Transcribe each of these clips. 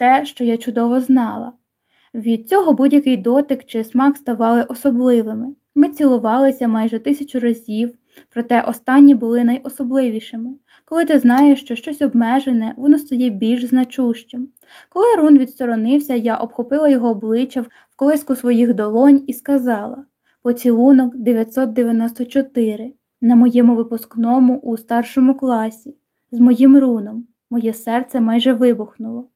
те, що я чудово знала. Від цього будь-який дотик чи смак ставали особливими. Ми цілувалися майже тисячу разів, проте останні були найособливішими. Коли ти знаєш, що щось обмежене, воно стає більш значущим. Коли Рун відсторонився, я обхопила його обличчя в колиску своїх долонь і сказала поцілунок 994 на моєму випускному у старшому класі, з моїм руном. Моє серце майже вибухнуло.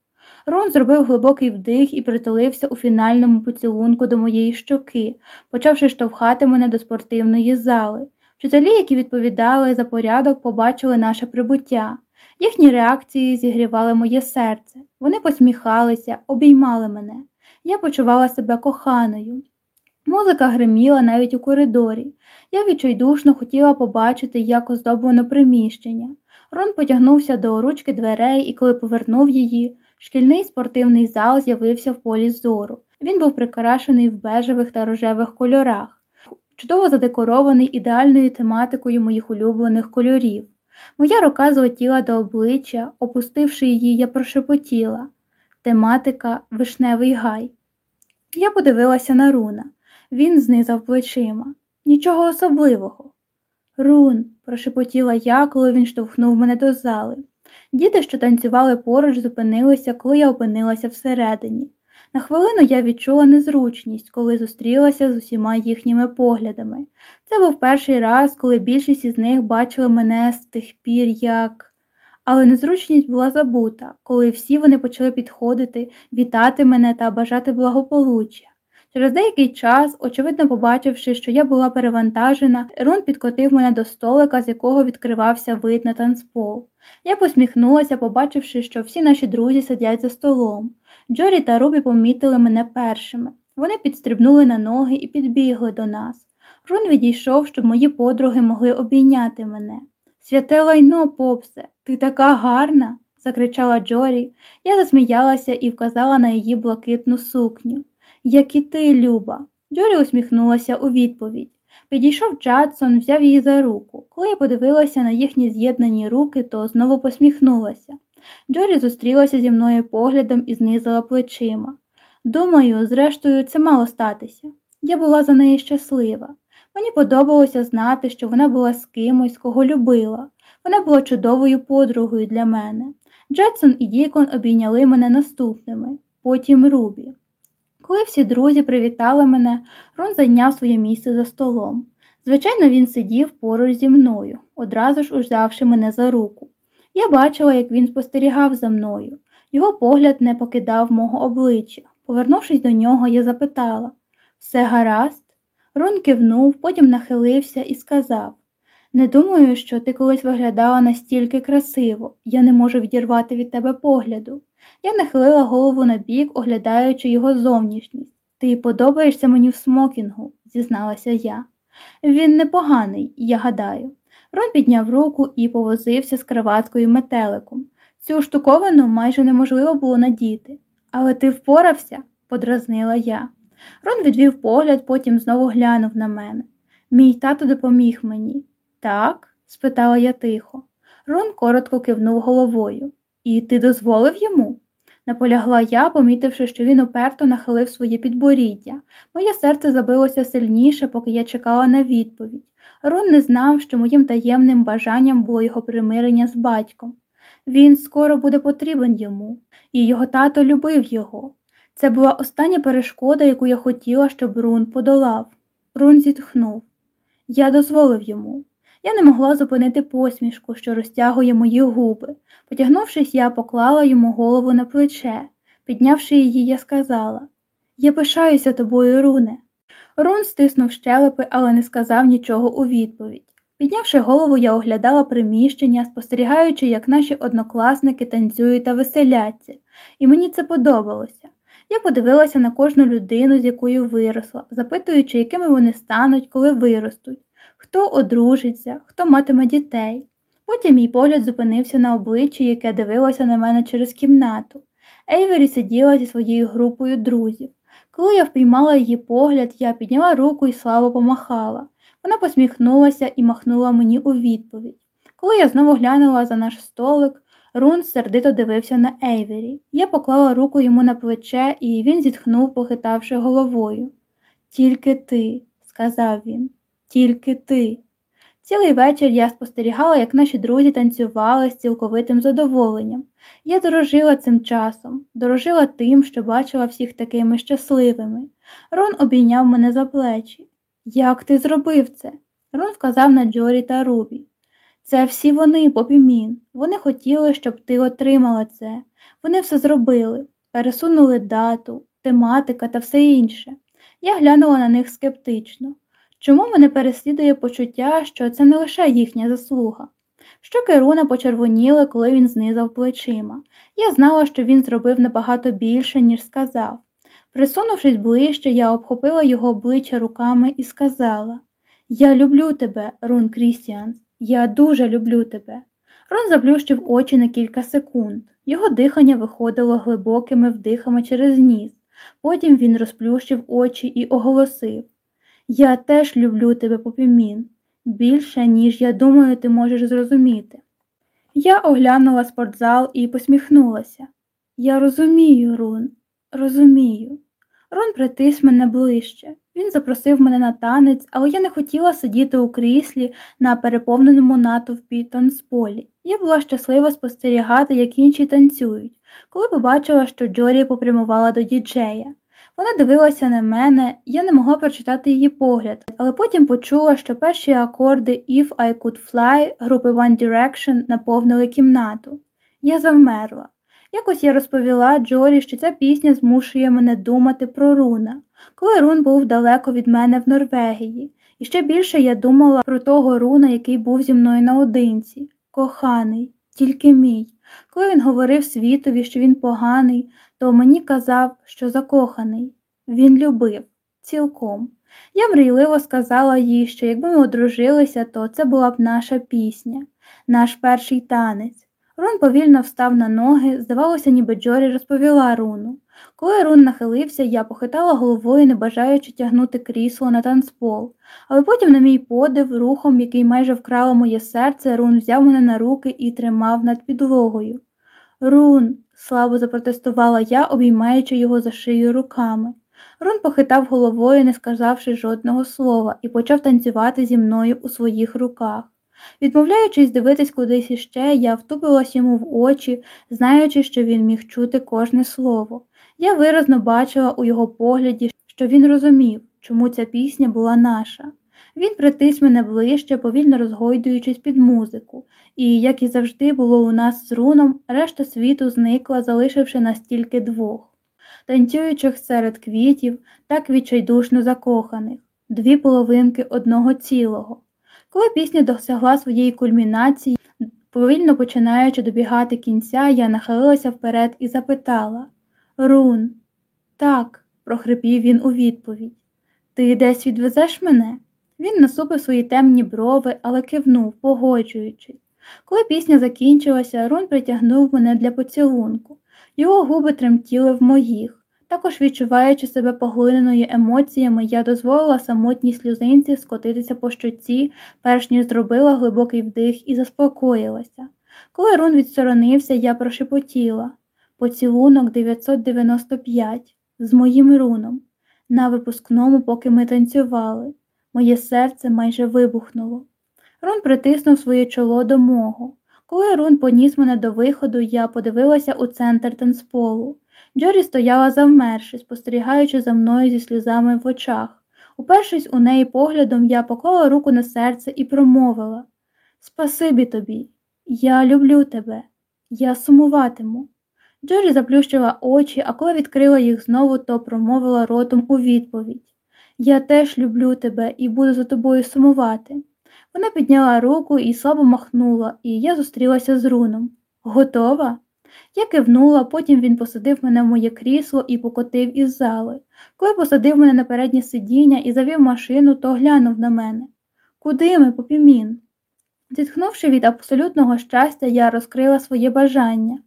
Рон зробив глибокий вдих і притулився у фінальному поцілунку до моєї щоки, почавши штовхати мене до спортивної зали. Вчителі, які відповідали за порядок, побачили наше прибуття. Їхні реакції зігрівали моє серце. Вони посміхалися, обіймали мене. Я почувала себе коханою. Музика гриміла навіть у коридорі. Я відчайдушно хотіла побачити, як оздоблено приміщення. Рон потягнувся до ручки дверей і, коли повернув її, шкільний спортивний зал з'явився в полі зору. Він був прикрашений в бежевих та рожевих кольорах, чудово задекорований ідеальною тематикою моїх улюблених кольорів. Моя рука злетіла до обличчя, опустивши її, я прошепотіла. Тематика вишневий гай. Я подивилася на руна. Він знизав плечима. Нічого особливого. Рун, прошепотіла я, коли він штовхнув мене до зали. Діти, що танцювали поруч, зупинилися, коли я опинилася всередині. На хвилину я відчула незручність, коли зустрілася з усіма їхніми поглядами. Це був перший раз, коли більшість із них бачили мене з тих пір, як. Але незручність була забута, коли всі вони почали підходити, вітати мене та бажати благополуччя. Через деякий час, очевидно побачивши, що я була перевантажена, Рун підкотив мене до столика, з якого відкривався вид на танцпол. Я посміхнулася, побачивши, що всі наші друзі сидять за столом. Джорі та Рубі помітили мене першими. Вони підстрибнули на ноги і підбігли до нас. Рун відійшов, щоб мої подруги могли обійняти мене. Святе лайно, попсе, ти така гарна, закричала Джорі. Я засміялася і вказала на її блакитну сукню. Як і ти, Люба. Джорі усміхнулася у відповідь. Підійшов Джадсон, взяв її за руку. Коли я подивилася на їхні з'єднані руки, то знову посміхнулася. Джорі зустрілася зі мною поглядом і знизила плечима. Думаю, зрештою, це мало статися. Я була за неї щаслива. Мені подобалося знати, що вона була з кимось, кого любила. Вона була чудовою подругою для мене. Джетсон і Дікон обійняли мене наступними, потім Рубі. Коли всі друзі привітали мене, Рон зайняв своє місце за столом. Звичайно, він сидів поруч зі мною, одразу ж узявши мене за руку. Я бачила, як він спостерігав за мною. Його погляд не покидав мого обличчя. Повернувшись до нього, я запитала все гаразд? Рон кивнув, потім нахилився і сказав Не думаю, що ти колись виглядала настільки красиво, я не можу відірвати від тебе погляду. Я нахилила голову на бік, оглядаючи його зовнішність. Ти подобаєшся мені в смокінгу, зізналася я. Він непоганий, я гадаю. Рон підняв руку і повозився з краваткою метеликом. Цю штуковину майже неможливо було надіти. Але ти впорався? подразнила я. Рон відвів погляд, потім знову глянув на мене. Мій тато допоміг мені. Так? спитала я тихо. Рон коротко кивнув головою. І ти дозволив йому? наполягла я, помітивши, що він уперто нахилив своє підборіддя. Моє серце забилося сильніше, поки я чекала на відповідь. Рон не знав, що моїм таємним бажанням було його примирення з батьком. Він скоро буде потрібен йому, і його тато любив його. Це була остання перешкода, яку я хотіла, щоб Рун подолав. Рун зітхнув. Я дозволив йому. Я не могла зупинити посмішку, що розтягує мої губи. Потягнувшись, я поклала йому голову на плече. Піднявши її, я сказала Я пишаюся тобою, Руне. Рун стиснув щелепи, але не сказав нічого у відповідь. Піднявши голову, я оглядала приміщення, спостерігаючи, як наші однокласники танцюють та веселяться, і мені це подобалося. Я подивилася на кожну людину, з якою виросла, запитуючи, якими вони стануть, коли виростуть, хто одружиться, хто матиме дітей. Потім мій погляд зупинився на обличчі, яке дивилося на мене через кімнату. Ейвері сиділа зі своєю групою друзів. Коли я впіймала її погляд, я підняла руку і слабо помахала. Вона посміхнулася і махнула мені у відповідь. Коли я знову глянула за наш столик, Рун сердито дивився на Ейвері. Я поклала руку йому на плече, і він зітхнув, похитавши головою. Тільки ти, сказав він, тільки ти. Цілий вечір я спостерігала, як наші друзі танцювали з цілковитим задоволенням. Я дорожила цим часом, дорожила тим, що бачила всіх такими щасливими. Рон обійняв мене за плечі. Як ти зробив це? Рон вказав на Джорі та Рубі. Це всі вони, Попімін. Вони хотіли, щоб ти отримала це. Вони все зробили, пересунули дату, тематика та все інше. Я глянула на них скептично. Чому мене переслідує почуття, що це не лише їхня заслуга? Щоки Руна почервоніли, коли він знизав плечима. Я знала, що він зробив набагато більше, ніж сказав. Присунувшись ближче, я обхопила його обличчя руками і сказала Я люблю тебе, Рун Крістіанс, я дуже люблю тебе. Рон заплющив очі на кілька секунд. Його дихання виходило глибокими вдихами через ніс. Потім він розплющив очі і оголосив Я теж люблю тебе, попімін, більше, ніж я думаю, ти можеш зрозуміти. Я оглянула спортзал і посміхнулася. Я розумію, Рун, розумію. Рон притис мене ближче. Він запросив мене на танець, але я не хотіла сидіти у кріслі на переповненому натовпі танцполі. Я була щаслива спостерігати, як інші танцюють, коли побачила, що Джорі попрямувала до діджея. Вона дивилася на мене, я не могла прочитати її погляд, але потім почула, що перші акорди If I Could Fly групи One Direction наповнили кімнату. Я завмерла. Якось я розповіла Джорі, що ця пісня змушує мене думати про Руна, коли Рун був далеко від мене в Норвегії, і ще більше я думала про того Руна, який був зі мною наодинці. Коханий, тільки мій. Коли він говорив світові, що він поганий, то мені казав, що закоханий. Він любив, цілком. Я мрійливо сказала їй, що якби ми одружилися, то це була б наша пісня, наш перший танець. Рун повільно встав на ноги, здавалося, ніби Джорі розповіла Руну. Коли Рун нахилився, я похитала головою, не бажаючи тягнути крісло на танцпол, але потім, на мій подив, рухом, який майже вкрало моє серце, Рун взяв мене на руки і тримав над підлогою. Рун, слабо запротестувала я, обіймаючи його за шию руками. Рун похитав головою, не сказавши жодного слова, і почав танцювати зі мною у своїх руках. Відмовляючись дивитись кудись іще, я втупилась йому в очі, знаючи, що він міг чути кожне слово. Я виразно бачила у його погляді, що він розумів, чому ця пісня була наша. Він притис мене ближче, повільно розгойдуючись під музику, і, як і завжди було у нас з руном, решта світу зникла, залишивши нас тільки двох, танцюючих серед квітів, так відчайдушно закоханих, дві половинки одного цілого. Коли пісня досягла своєї кульмінації, повільно починаючи добігати кінця, я нахилилася вперед і запитала Рун, так, прохрипів він у відповідь. Ти десь відвезеш мене? Він насупив свої темні брови, але кивнув, погоджуючись. Коли пісня закінчилася, Рун притягнув мене для поцілунку. Його губи тремтіли в моїх. Також відчуваючи себе поглиненою емоціями, я дозволила самотній сльозинці скотитися по щоці, перш ніж зробила глибокий вдих і заспокоїлася. Коли Рун відсторонився, я прошепотіла поцілунок 995 з моїм руном. На випускному, поки ми танцювали, моє серце майже вибухнуло. Рун притиснув своє чоло до мого. Коли Рун поніс мене до виходу, я подивилася у центр танцполу. Джорі стояла завмерши, спостерігаючи за мною зі сльозами в очах. Упершись у неї поглядом, я поклала руку на серце і промовила Спасибі тобі, я люблю тебе, я сумуватиму. Джорі заплющила очі, а коли відкрила їх знову, то промовила ротом у відповідь Я теж люблю тебе і буду за тобою сумувати. Вона підняла руку і слабо махнула, і я зустрілася з руном. Готова? Я кивнула, потім він посадив мене в моє крісло і покотив із зали. Коли посадив мене на переднє сидіння і завів машину, то глянув на мене. Куди ми, попімін? Зітхнувши від абсолютного щастя, я розкрила своє бажання.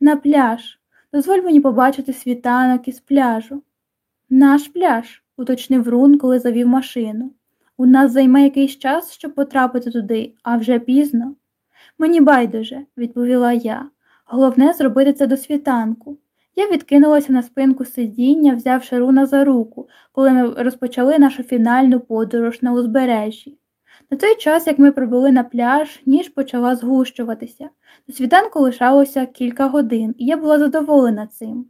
На пляж. Дозволь мені побачити світанок із пляжу. Наш пляж, уточнив Рун, коли завів машину. У нас займе якийсь час, щоб потрапити туди, а вже пізно. Мені байдуже, відповіла я. Головне зробити це до світанку. Я відкинулася на спинку сидіння, взявши руна за руку, коли ми розпочали нашу фінальну подорож на узбережжі. На той час, як ми прибули на пляж, ніж почала згущуватися. До світанку лишалося кілька годин, і я була задоволена цим.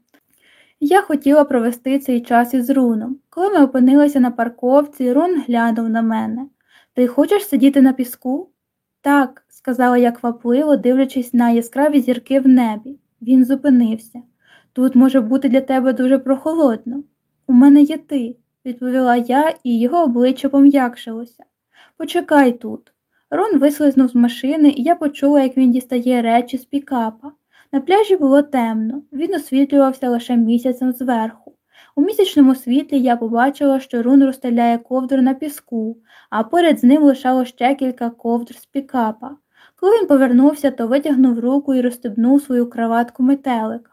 Я хотіла провести цей час із руном. Коли ми опинилися на парковці, Рун глянув на мене. Ти хочеш сидіти на піску? Так, сказала я квапливо, дивлячись на яскраві зірки в небі. Він зупинився. Тут може бути для тебе дуже прохолодно. У мене є ти, відповіла я, і його обличчя пом'якшилося. Почекай тут. Рон вислизнув з машини, і я почула, як він дістає речі з пікапа. На пляжі було темно, він освітлювався лише місяцем зверху. У місячному світлі я побачила, що Рун розстеляє ковдру на піску, а поряд з ним лишало ще кілька ковдр з пікапа. Коли він повернувся, то витягнув руку і розстебнув свою краватку метелика,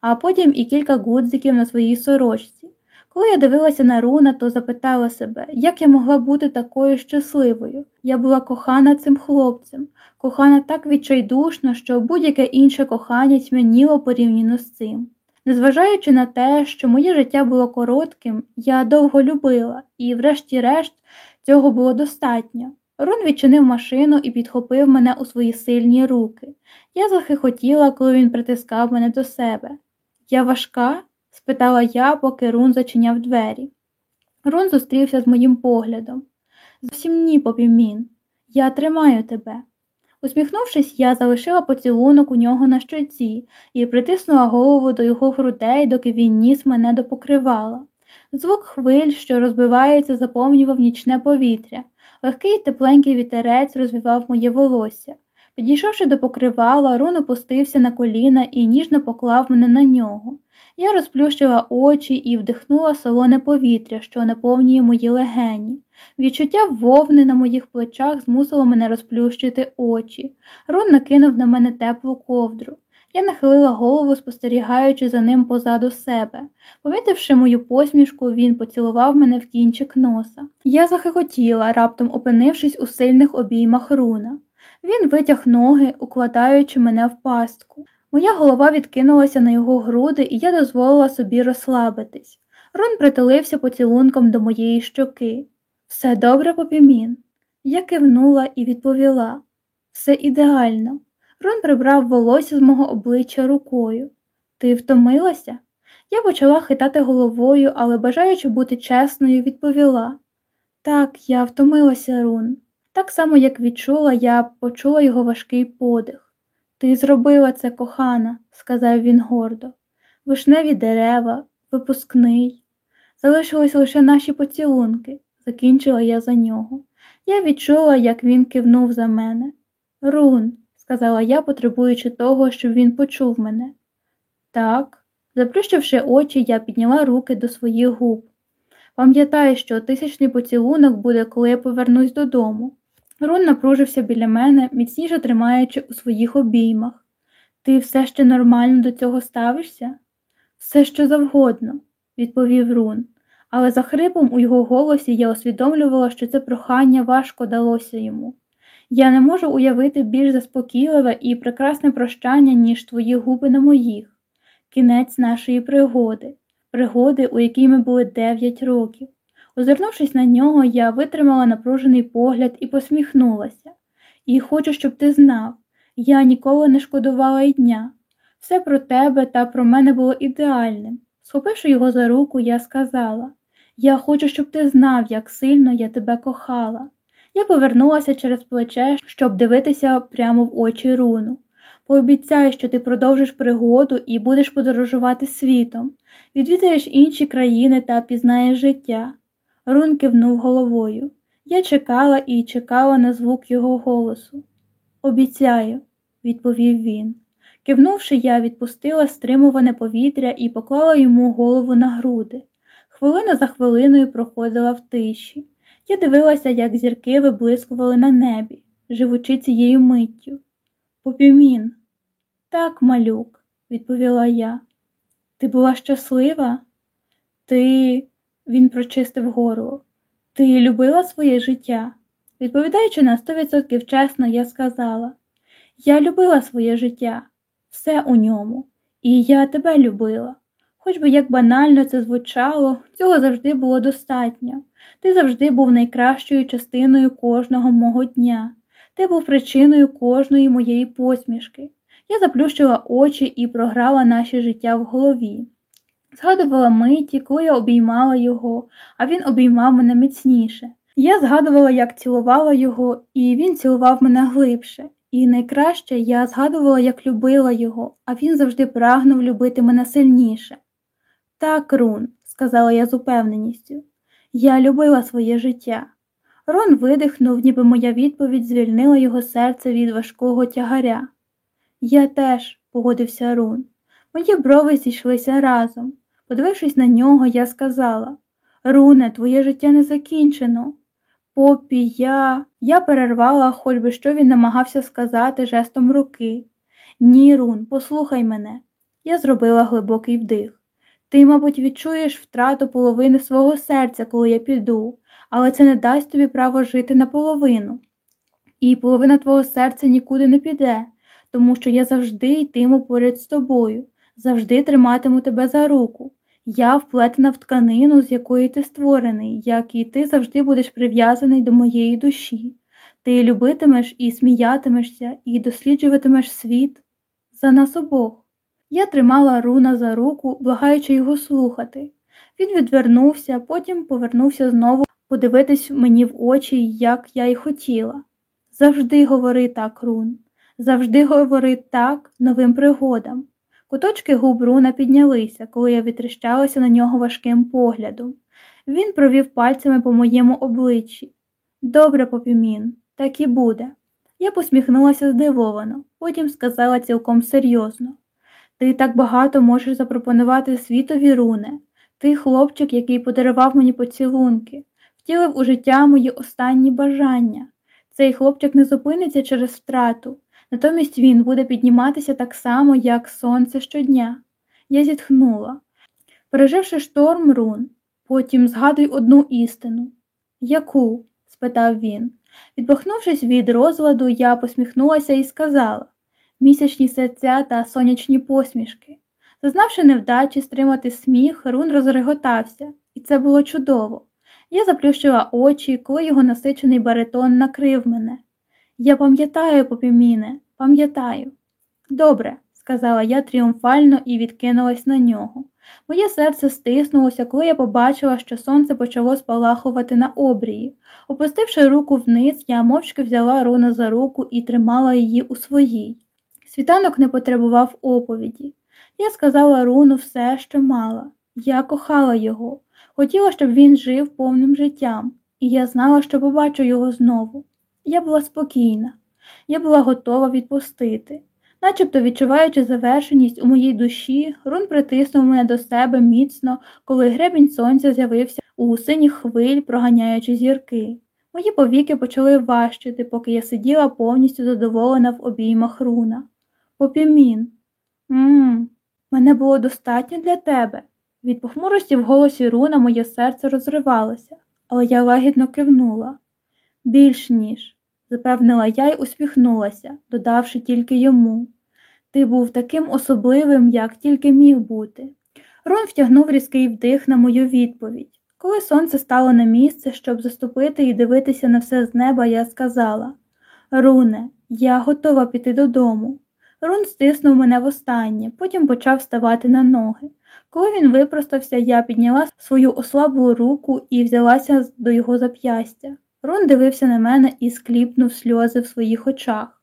а потім і кілька гудзиків на своїй сорочці. Коли я дивилася на Руна, то запитала себе, як я могла бути такою щасливою. Я була кохана цим хлопцем, кохана так відчайдушно, що будь-яке інше кохання тьмяніло порівняно з цим. Незважаючи на те, що моє життя було коротким, я довго любила, і, врешті-решт, цього було достатньо. Рун відчинив машину і підхопив мене у свої сильні руки. Я захихотіла, коли він притискав мене до себе. Я важка? Спитала я, поки Рун зачиняв двері. Рун зустрівся з моїм поглядом. Зовсім ні, попімін. Я тримаю тебе. Усміхнувшись, я залишила поцілунок у нього на щоці і притиснула голову до його грудей, доки він ніс мене до покривала. Звук хвиль, що розбивається, заповнював нічне повітря. Легкий тепленький вітерець розвивав моє волосся. Підійшовши до покривала, Рун опустився на коліна і ніжно поклав мене на нього. Я розплющила очі і вдихнула солоне повітря, що наповнює мої легені. Відчуття вовни на моїх плечах змусило мене розплющити очі. Рун накинув на мене теплу ковдру. Я нахилила голову, спостерігаючи за ним позаду себе. Помітивши мою посмішку, він поцілував мене в кінчик носа. Я захихотіла, раптом опинившись у сильних обіймах руна. Він витяг ноги, укладаючи мене в пастку. Моя голова відкинулася на його груди, і я дозволила собі розслабитись. Рон притулився поцілунком до моєї щоки. Все добре, попімін. Я кивнула і відповіла все ідеально. Рон прибрав волосся з мого обличчя рукою. Ти втомилася? Я почала хитати головою, але, бажаючи бути чесною, відповіла так, я втомилася, Рун. Так само, як відчула, я почула його важкий подих. Ти зробила це, кохана, сказав він гордо. Вишневі дерева, випускний. Залишились лише наші поцілунки, закінчила я за нього. Я відчула, як він кивнув за мене. Рун, сказала я, потребуючи того, щоб він почув мене. Так, заплющивши очі, я підняла руки до своїх губ. Пам'ятай, що тисячний поцілунок буде, коли я повернусь додому. Рун напружився біля мене, міцніше тримаючи у своїх обіймах. Ти все ще нормально до цього ставишся? Все що завгодно, відповів Рун, але за хрипом у його голосі я усвідомлювала, що це прохання важко далося йому. Я не можу уявити більш заспокійливе і прекрасне прощання, ніж твої губи на моїх, кінець нашої пригоди, пригоди, у якій ми були дев'ять років. Озирнувшись на нього, я витримала напружений погляд і посміхнулася. І хочу, щоб ти знав, я ніколи не шкодувала й дня. Все про тебе та про мене було ідеальним. Схопивши його за руку, я сказала Я хочу, щоб ти знав, як сильно я тебе кохала. Я повернулася через плече, щоб дивитися прямо в очі руну. Пообіцяй, що ти продовжиш пригоду і будеш подорожувати світом, відвідаєш інші країни та пізнаєш життя. Рун кивнув головою. Я чекала і чекала на звук його голосу. Обіцяю, відповів він. Кивнувши, я відпустила стримуване повітря і поклала йому голову на груди. Хвилина за хвилиною проходила в тиші. Я дивилася, як зірки виблискували на небі, живучи цією миттю. Попімін. Так, малюк, відповіла я. Ти була щаслива? Ти. Він прочистив горло. Ти любила своє життя? Відповідаючи на сто відсотків чесно, я сказала Я любила своє життя. все у ньому, і я тебе любила. Хоч би як банально це звучало, цього завжди було достатньо. Ти завжди був найкращою частиною кожного мого дня. Ти був причиною кожної моєї посмішки. Я заплющила очі і програла наше життя в голові. Згадувала миті, коли я обіймала його, а він обіймав мене міцніше. Я згадувала, як цілувала його, і він цілував мене глибше. І найкраще я згадувала, як любила його, а він завжди прагнув любити мене сильніше. Так, Рун, сказала я з упевненістю, я любила своє життя. Рон видихнув, ніби моя відповідь звільнила його серце від важкого тягаря. Я теж, погодився Рун. Мої брови зійшлися разом. Подивившись на нього, я сказала Руне, твоє життя не закінчено. Попі, я. Я перервала, хоч би що він намагався сказати жестом руки. Ні, Рун, послухай мене. Я зробила глибокий вдих. Ти, мабуть, відчуєш втрату половини свого серця, коли я піду, але це не дасть тобі право жити наполовину. І половина твого серця нікуди не піде, тому що я завжди йтиму поряд з тобою, завжди триматиму тебе за руку. Я вплетена в тканину, з якої ти створений, як і ти завжди будеш прив'язаний до моєї душі. Ти любитимеш і сміятимешся, і досліджуватимеш світ за нас обох. Я тримала руна за руку, благаючи його слухати. Він відвернувся, потім повернувся знову подивитись мені в очі, як я й хотіла. Завжди говори так, Рун, завжди говори так новим пригодам. Куточки губ Руна піднялися, коли я відтріщалася на нього важким поглядом. Він провів пальцями по моєму обличчі. Добре, попімін, так і буде. Я посміхнулася здивовано, потім сказала цілком серйозно. Ти так багато можеш запропонувати світові, руне. Ти хлопчик, який подарував мені поцілунки, втілив у життя мої останні бажання. Цей хлопчик не зупиниться через втрату, натомість він буде підніматися так само, як сонце щодня. Я зітхнула. Переживши шторм рун, потім згадуй одну істину. Яку? спитав він. Відбахнувшись від розладу, я посміхнулася і сказала місячні серця та сонячні посмішки. Зазнавши невдачі стримати сміх, Рун розреготався, і це було чудово. Я заплющила очі, коли його насичений баритон накрив мене. Я пам'ятаю, попіміне, пам'ятаю. Добре, сказала я тріумфально і відкинулась на нього. Моє серце стиснулося, коли я побачила, що сонце почало спалахувати на обрії. Опустивши руку вниз, я мовчки взяла Руна за руку і тримала її у своїй. Світанок не потребував оповіді. Я сказала Руну все, що мала. Я кохала його, хотіла, щоб він жив повним життям, і я знала, що побачу його знову. Я була спокійна, я була готова відпустити. Начебто, відчуваючи завершеність у моїй душі, Рун притиснув мене до себе міцно, коли гребінь сонця з'явився у синіх хвиль, проганяючи зірки. Мої повіки почали важчити, поки я сиділа повністю задоволена в обіймах руна. Попімін. Мм, мене було достатньо для тебе. Від похмурості в голосі руна моє серце розривалося, але я лагідно кивнула. Більш ніж, запевнила я й усміхнулася, додавши тільки йому. Ти був таким особливим, як тільки міг бути. Рун втягнув різкий вдих на мою відповідь. Коли сонце стало на місце, щоб заступити і дивитися на все з неба, я сказала Руне, я готова піти додому. Рун стиснув мене востаннє, потім почав ставати на ноги. Коли він випростався, я підняла свою ослаблу руку і взялася до його зап'ястя. Рун дивився на мене і скліпнув сльози в своїх очах.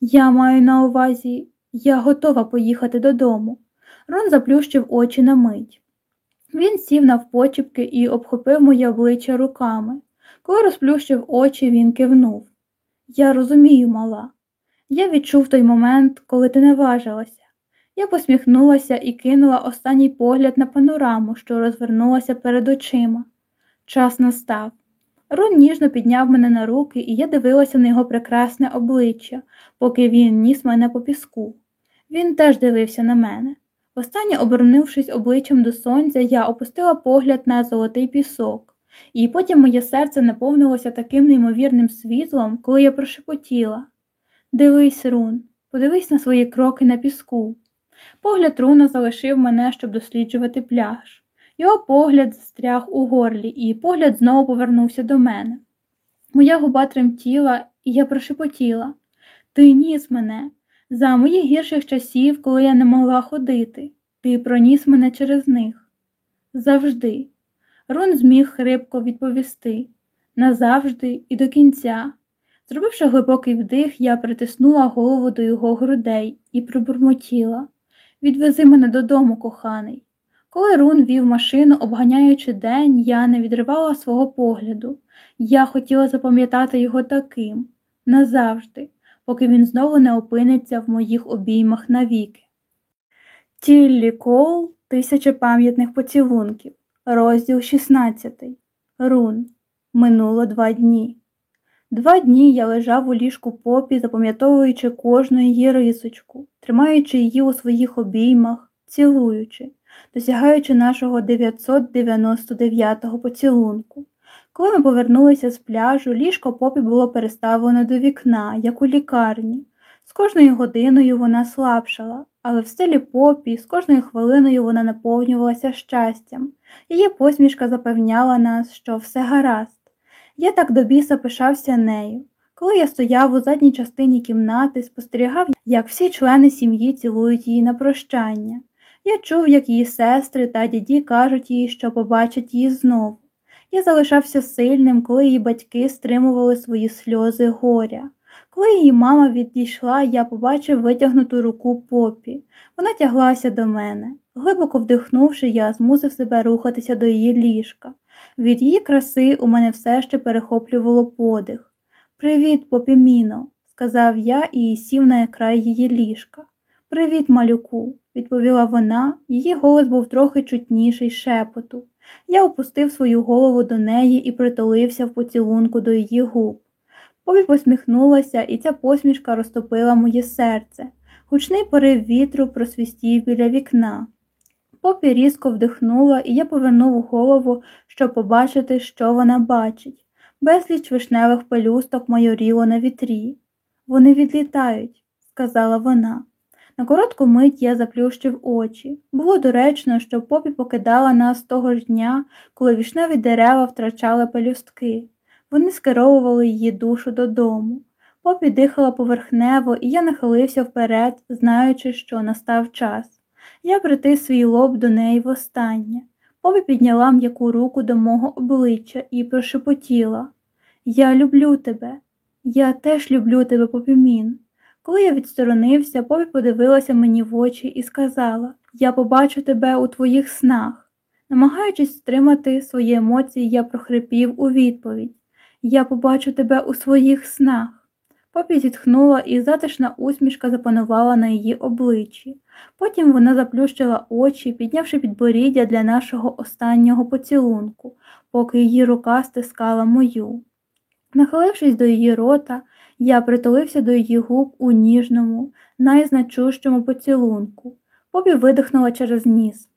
Я маю на увазі, я готова поїхати додому. Рун заплющив очі на мить. Він сів навпочіпки і обхопив моє обличчя руками. Коли розплющив очі, він кивнув. Я розумію, мала. Я відчув той момент, коли ти не важилася. Я посміхнулася і кинула останній погляд на панораму, що розвернулася перед очима. Час настав. Рун ніжно підняв мене на руки, і я дивилася на його прекрасне обличчя, поки він ніс мене по піску. Він теж дивився на мене. Останнє обернувшись обличчям до сонця, я опустила погляд на золотий пісок, і потім моє серце наповнилося таким неймовірним світлом, коли я прошепотіла. Дивись, Рун, подивись на свої кроки на піску. Погляд Руна залишив мене, щоб досліджувати пляж. Його погляд застряг у горлі, і погляд знову повернувся до мене. Моя губа тремтіла, і я прошепотіла Ти ніс мене. За моїх гірших часів, коли я не могла ходити, ти проніс мене через них. Завжди. Рун зміг хрипко відповісти назавжди і до кінця. Зробивши глибокий вдих, я притиснула голову до його грудей і пробурмотіла Відвези мене додому, коханий. Коли Рун вів машину, обганяючи день, я не відривала свого погляду. Я хотіла запам'ятати його таким назавжди, поки він знову не опиниться в моїх обіймах навіки. Тіллі Кол Тисяча пам'ятних поцілунків. Розділ 16. Рун. Минуло два дні. Два дні я лежав у ліжку попі, запам'ятовуючи кожну її рисочку, тримаючи її у своїх обіймах, цілуючи, досягаючи нашого 999-го поцілунку. Коли ми повернулися з пляжу, ліжко попі було переставлено до вікна, як у лікарні. З кожною годиною вона слабшала, але в стилі попі з кожною хвилиною вона наповнювалася щастям. Її посмішка запевняла нас, що все гаразд. Я так до біса пишався нею. Коли я стояв у задній частині кімнати, спостерігав, як всі члени сім'ї цілують її на прощання. Я чув, як її сестри та діді кажуть їй, що побачать її знову. Я залишався сильним, коли її батьки стримували свої сльози горя. Коли її мама відійшла, я побачив витягнуту руку попі. Вона тяглася до мене. Глибоко вдихнувши, я змусив себе рухатися до її ліжка. Від її краси у мене все ще перехоплювало подих. Привіт, попіміно, сказав я і сів на край її ліжка. Привіт, малюку, відповіла вона, її голос був трохи чутніший шепоту. Я опустив свою голову до неї і притулився в поцілунку до її губ. Побі посміхнулася, і ця посмішка розтопила моє серце. Гучний порив вітру просвістів біля вікна. Попі різко вдихнула, і я повернув голову, щоб побачити, що вона бачить. Безліч вишневих пелюсток майоріло на вітрі. Вони відлітають, сказала вона. На коротку мить я заплющив очі. Було доречно, що попі покидала нас того ж дня, коли вішневі дерева втрачали пелюстки. Вони скеровували її душу додому. Попі дихала поверхнево, і я нахилився вперед, знаючи, що настав час. Я притис свій лоб до неї востаннє. Попі підняла м'яку руку до мого обличчя і прошепотіла Я люблю тебе. Я теж люблю тебе, попімін. Коли я відсторонився, Попі подивилася мені в очі і сказала Я побачу тебе у твоїх снах. Намагаючись стримати свої емоції, я прохрипів у відповідь Я побачу тебе у своїх снах. Попі зітхнула, і затишна усмішка запанувала на її обличчі. Потім вона заплющила очі, піднявши підборіддя для нашого останнього поцілунку, поки її рука стискала мою. Нахилившись до її рота, я притулився до її губ у ніжному, найзначущому поцілунку. Попі видихнула через ніс.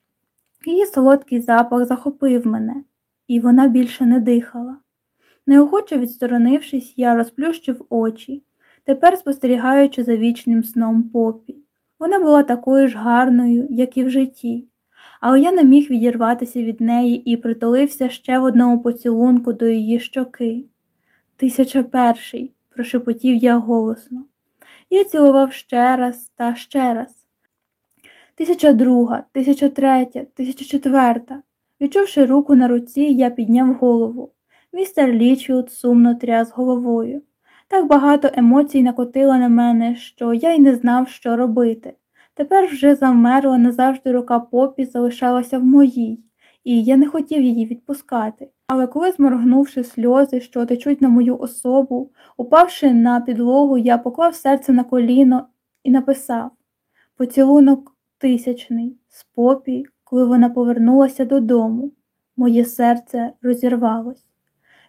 Її солодкий запах захопив мене, і вона більше не дихала. Неохоче відсторонившись, я розплющив очі, тепер спостерігаючи за вічним сном попі. Вона була такою ж гарною, як і в житті, але я не міг відірватися від неї і притулився ще в одному поцілунку до її щоки. Тисяча перший, прошепотів я голосно. Я цілував ще раз та ще раз. Тисяча друга, тисяча третя, тисяча четверта. Відчувши руку на руці, я підняв голову. Містер Лічфілд сумно тряс головою. Так багато емоцій накотило на мене, що я й не знав, що робити. Тепер вже замерла назавжди рука Поппі залишалася в моїй, і я не хотів її відпускати. Але коли, зморгнувши сльози, що течуть на мою особу, упавши на підлогу, я поклав серце на коліно і написав поцілунок тисячний з попі, коли вона повернулася додому, моє серце розірвалось.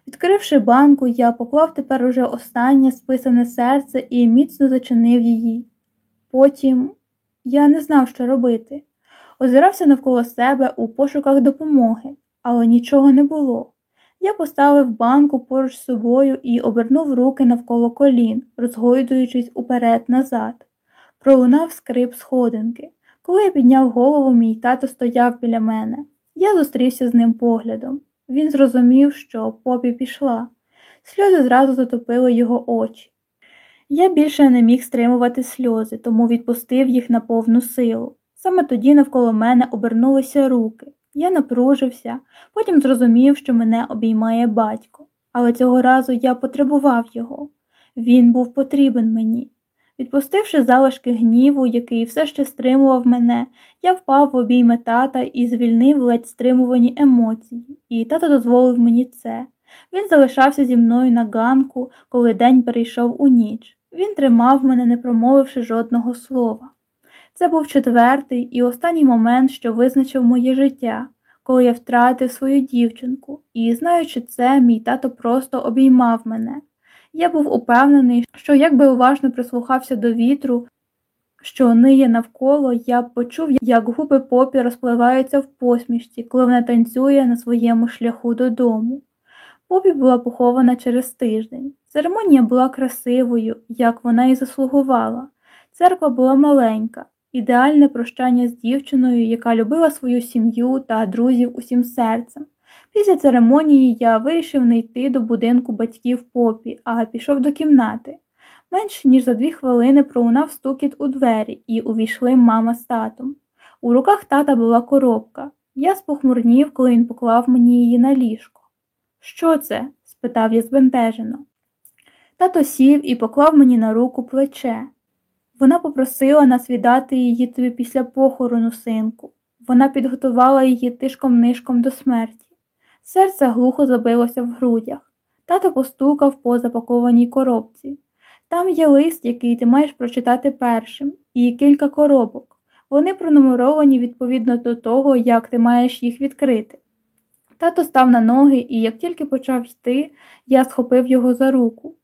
Відкривши банку, я поклав тепер уже останнє списане серце і міцно зачинив її. Потім я не знав, що робити. Озирався навколо себе у пошуках допомоги, але нічого не було. Я поставив банку поруч з собою і обернув руки навколо колін, розгойдуючись уперед назад. Пролунав скрип сходинки. Коли я підняв голову, мій тато стояв біля мене. Я зустрівся з ним поглядом. Він зрозумів, що попі пішла. Сльози зразу затопили його очі. Я більше не міг стримувати сльози, тому відпустив їх на повну силу. Саме тоді навколо мене обернулися руки. Я напружився, потім зрозумів, що мене обіймає батько, але цього разу я потребував його. Він був потрібен мені. Відпустивши залишки гніву, який все ще стримував мене, я впав в обійми тата і звільнив ледь стримувані емоції, і тато дозволив мені це. Він залишався зі мною на ганку, коли день перейшов у ніч. Він тримав мене, не промовивши жодного слова. Це був четвертий і останній момент, що визначив моє життя, коли я втратив свою дівчинку, і, знаючи це, мій тато просто обіймав мене. Я був упевнений, що якби уважно прислухався до вітру, що ниє навколо, я почув, як губи попі розпливаються в посмішці, коли вона танцює на своєму шляху додому. Попі була похована через тиждень. Церемонія була красивою, як вона і заслугувала. Церква була маленька, ідеальне прощання з дівчиною, яка любила свою сім'ю та друзів усім серцем. Після церемонії я вирішив не йти до будинку батьків попі, а пішов до кімнати. Менш ніж за дві хвилини пролунав стукіт у двері, і увійшли мама з татом. У руках тата була коробка. Я спохмурнів, коли він поклав мені її на ліжко. Що це? спитав я збентежено. Тато сів і поклав мені на руку плече. Вона попросила нас віддати її тобі після похорону, синку. Вона підготувала її тишком нишком до смерті. Серце глухо забилося в грудях. Тато постукав по запакованій коробці. Там є лист, який ти маєш прочитати першим, і кілька коробок. Вони пронумеровані відповідно до того, як ти маєш їх відкрити. Тато став на ноги, і як тільки почав йти, я схопив його за руку.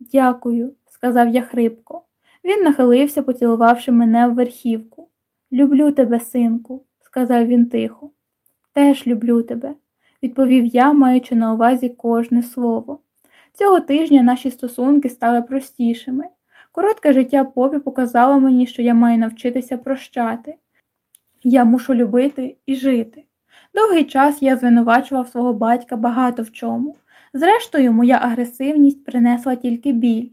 Дякую, сказав я хрипко. Він нахилився, поцілувавши мене в верхівку. Люблю тебе, синку, сказав він тихо. Теж люблю тебе, відповів я, маючи на увазі кожне слово. Цього тижня наші стосунки стали простішими. Коротке життя попі показало мені, що я маю навчитися прощати. Я мушу любити і жити. Довгий час я звинувачував свого батька багато в чому. Зрештою, моя агресивність принесла тільки біль,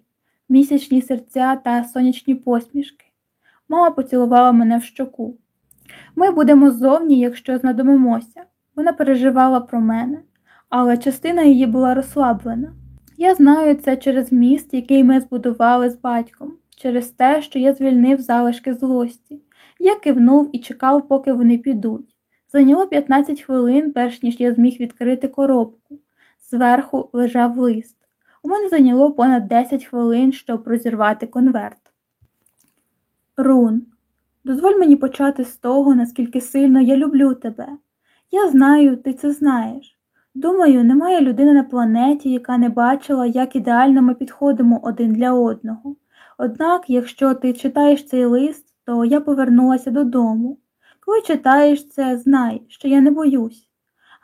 місячні серця та сонячні посмішки. Мама поцілувала мене в щоку. Ми будемо зовні, якщо знадобимося. Вона переживала про мене, але частина її була розслаблена. Я знаю це через міст, який ми збудували з батьком, через те, що я звільнив залишки злості. Я кивнув і чекав, поки вони підуть. Зайняло 15 хвилин, перш ніж я зміг відкрити коробку. Зверху лежав лист. У мене зайняло понад 10 хвилин, щоб розірвати конверт. Рун, дозволь мені почати з того, наскільки сильно я люблю тебе. Я знаю, ти це знаєш. Думаю, немає людини на планеті, яка не бачила, як ідеально ми підходимо один для одного. Однак, якщо ти читаєш цей лист, то я повернулася додому. Коли читаєш це, знай, що я не боюсь.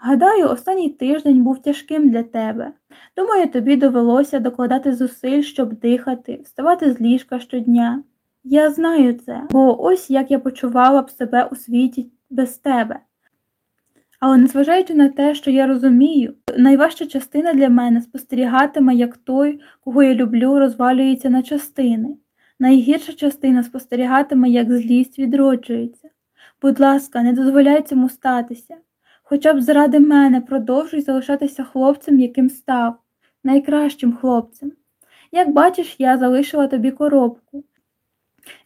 Гадаю, останній тиждень був тяжким для тебе. Думаю, тобі довелося докладати зусиль, щоб дихати, вставати з ліжка щодня. Я знаю це, бо ось як я почувала б себе у світі без тебе. Але незважаючи на те, що я розумію, найважча частина для мене спостерігатиме, як той, кого я люблю, розвалюється на частини. Найгірша частина спостерігатиме, як злість відроджується. Будь ласка, не дозволяй цьому статися. Хоча б заради мене продовжуй залишатися хлопцем, яким став, найкращим хлопцем. Як бачиш, я залишила тобі коробку.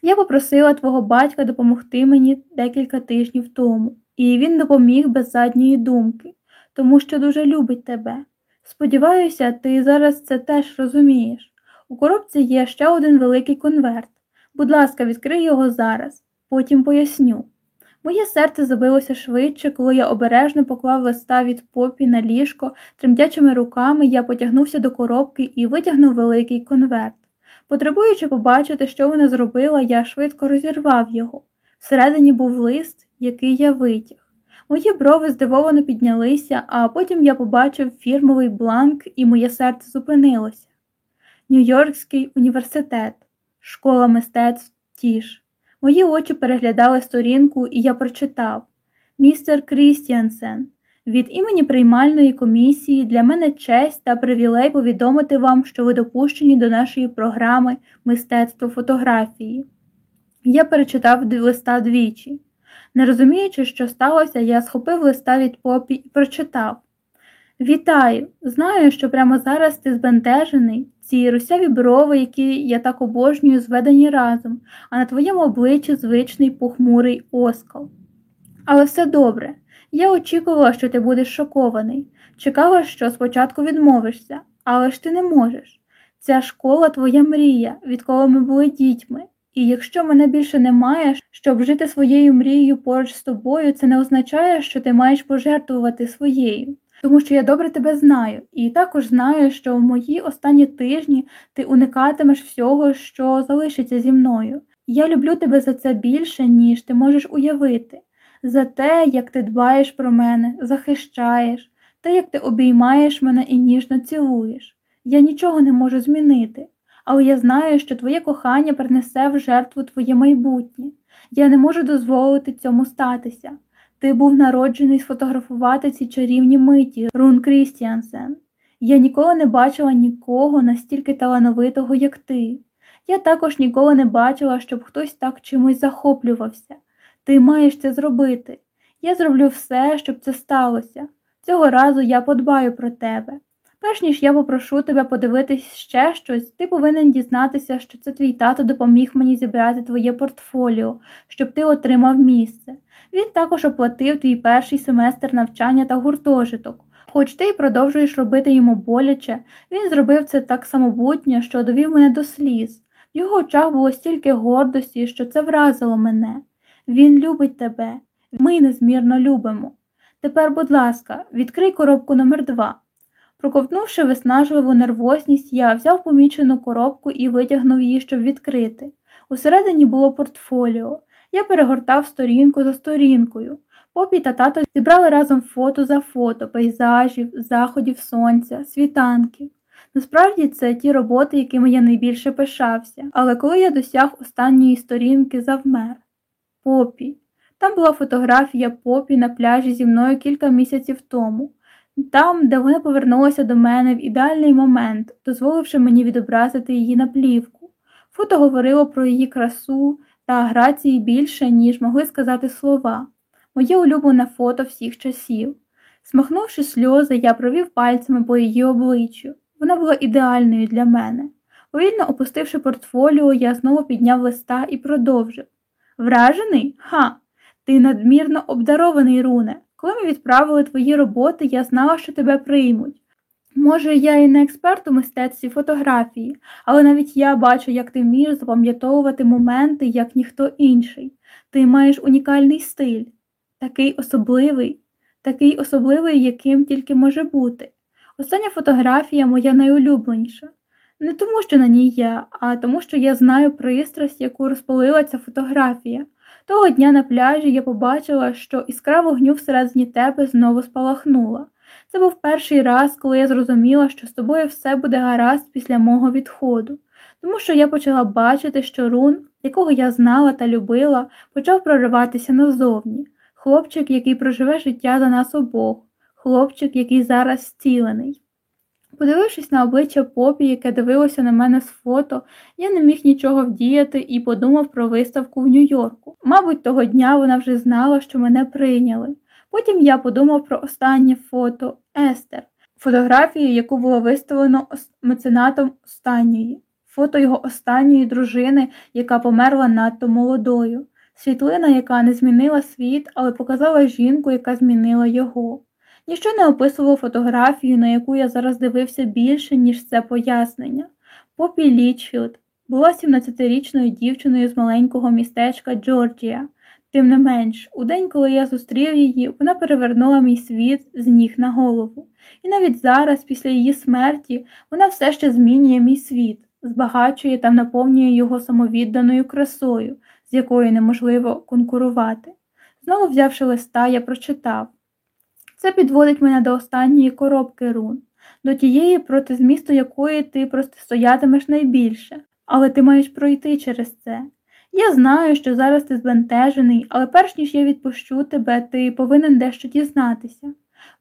Я попросила твого батька допомогти мені декілька тижнів тому, і він допоміг без задньої думки, тому що дуже любить тебе. Сподіваюся, ти зараз це теж розумієш. У коробці є ще один великий конверт. Будь ласка, відкрий його зараз, потім поясню. Моє серце забилося швидше, коли я обережно поклав листа від попі на ліжко, тремтячими руками я потягнувся до коробки і витягнув великий конверт. Потребуючи побачити, що вона зробила, я швидко розірвав його. Всередині був лист, який я витяг. Мої брови здивовано піднялися, а потім я побачив фірмовий бланк, і моє серце зупинилося. Нью-Йоркський університет, школа мистецтв Тіш. Мої очі переглядали сторінку, і я прочитав Містер Крістіансен. Від імені приймальної комісії для мене честь та привілей повідомити вам, що ви допущені до нашої програми мистецтво фотографії. Я перечитав листа двічі. Не розуміючи, що сталося, я схопив листа від попі і прочитав Вітаю! Знаю, що прямо зараз ти збентежений, ці русяві брови, які я так обожнюю, зведені разом, а на твоєму обличчі звичний похмурий оскал. Але все добре. Я очікувала, що ти будеш шокований. Чекала, що спочатку відмовишся, але ж ти не можеш. Ця школа твоя мрія, відколи ми були дітьми. І якщо мене більше немає, щоб жити своєю мрією поруч з тобою, це не означає, що ти маєш пожертвувати своєю. Тому що я добре тебе знаю, і також знаю, що в мої останні тижні ти уникатимеш всього, що залишиться зі мною. Я люблю тебе за це більше, ніж ти можеш уявити, за те, як ти дбаєш про мене, захищаєш, те, як ти обіймаєш мене і ніжно цілуєш. Я нічого не можу змінити, але я знаю, що твоє кохання принесе в жертву твоє майбутнє. Я не можу дозволити цьому статися. Ти був народжений сфотографувати ці чарівні миті, Рун Крістіансен. Я ніколи не бачила нікого настільки талановитого, як ти. Я також ніколи не бачила, щоб хтось так чимось захоплювався. Ти маєш це зробити. Я зроблю все, щоб це сталося. Цього разу я подбаю про тебе. Перш ніж я попрошу тебе подивитись ще щось, ти повинен дізнатися, що це твій тато допоміг мені зібрати твоє портфоліо, щоб ти отримав місце. Він також оплатив твій перший семестр навчання та гуртожиток. Хоч ти й продовжуєш робити йому боляче, він зробив це так самобутньо, що довів мене до сліз. В його очах було стільки гордості, що це вразило мене. Він любить тебе, ми незмірно любимо. Тепер, будь ласка, відкрий коробку номер два. Проковтнувши виснажливу нервозність, я взяв помічену коробку і витягнув її, щоб відкрити. Усередині було портфоліо. Я перегортав сторінку за сторінкою. Попі та тато зібрали разом фото за фото, пейзажів, заходів сонця, світанків. Насправді це ті роботи, якими я найбільше пишався, але коли я досяг останньої сторінки, завмер. Попі. Там була фотографія попі на пляжі зі мною кілька місяців тому, там, де вона повернулася до мене в ідеальний момент, дозволивши мені відобразити її на плівку. Фото говорило про її красу, та грації більше, ніж могли сказати слова, моє улюблене фото всіх часів. Смахнувши сльози, я провів пальцями по її обличчю. Вона була ідеальною для мене. Повільно опустивши портфоліо, я знову підняв листа і продовжив. Вражений? Ха! Ти надмірно обдарований, Руне. Коли ми відправили твої роботи, я знала, що тебе приймуть. Може, я і не експерт у мистецтві фотографії, але навіть я бачу, як ти вмієш запам'ятовувати моменти, як ніхто інший. Ти маєш унікальний стиль, такий особливий, такий особливий, яким тільки може бути. Остання фотографія моя найулюбленіша. Не тому, що на ній я, а тому, що я знаю пристрасть, яку розпалила ця фотографія. Того дня на пляжі я побачила, що іскра вогню всередині тебе знову спалахнула. Це був перший раз, коли я зрозуміла, що з тобою все буде гаразд після мого відходу, тому що я почала бачити, що рун, якого я знала та любила, почав прориватися назовні. Хлопчик, який проживе життя за нас обох, хлопчик, який зараз зцілений. Подивившись на обличчя попі, яке дивилося на мене з фото, я не міг нічого вдіяти і подумав про виставку в Нью-Йорку. Мабуть, того дня вона вже знала, що мене прийняли. Потім я подумав про останнє фото Естер, фотографію, яку було виставлено меценатом останньої, фото його останньої дружини, яка померла надто молодою, світлина, яка не змінила світ, але показала жінку, яка змінила його. Ніщо не описувало фотографію, на яку я зараз дивився більше, ніж це пояснення. Поппі Лічфілд була 17-річною дівчиною з маленького містечка Джорджія. Тим не менш, у день, коли я зустрів її, вона перевернула мій світ з ніг на голову. І навіть зараз, після її смерті, вона все ще змінює мій світ, збагачує та наповнює його самовідданою красою, з якою неможливо конкурувати. Знову взявши листа, я прочитав це підводить мене до останньої коробки рун, до тієї, проти змісту якої ти протистоятимеш найбільше, але ти маєш пройти через це. Я знаю, що зараз ти збентежений, але перш ніж я відпущу тебе, ти повинен дещо дізнатися.